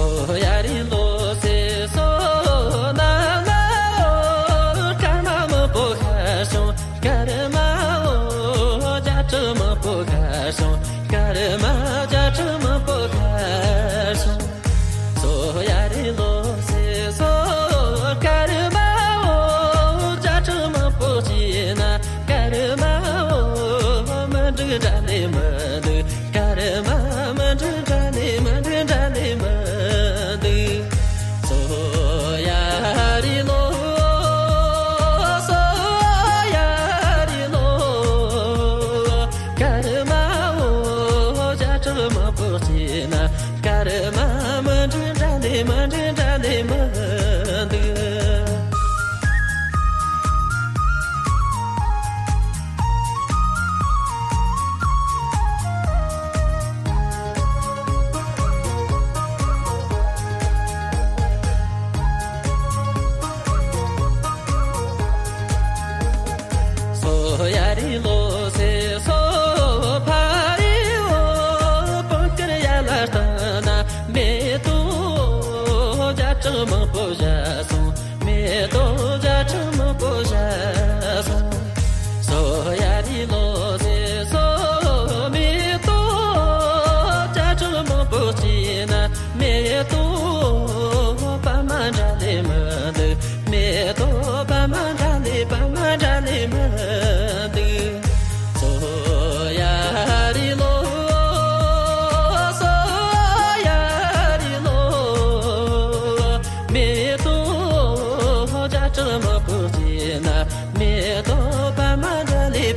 Oh, yarin mam poja to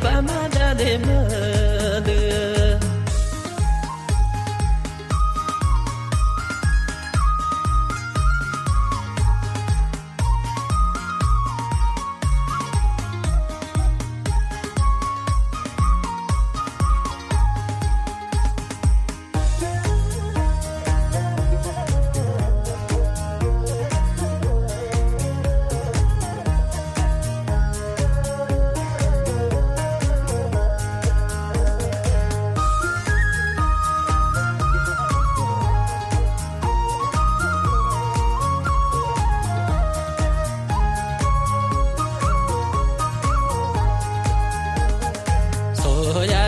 Bye. my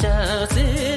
ད་དེ་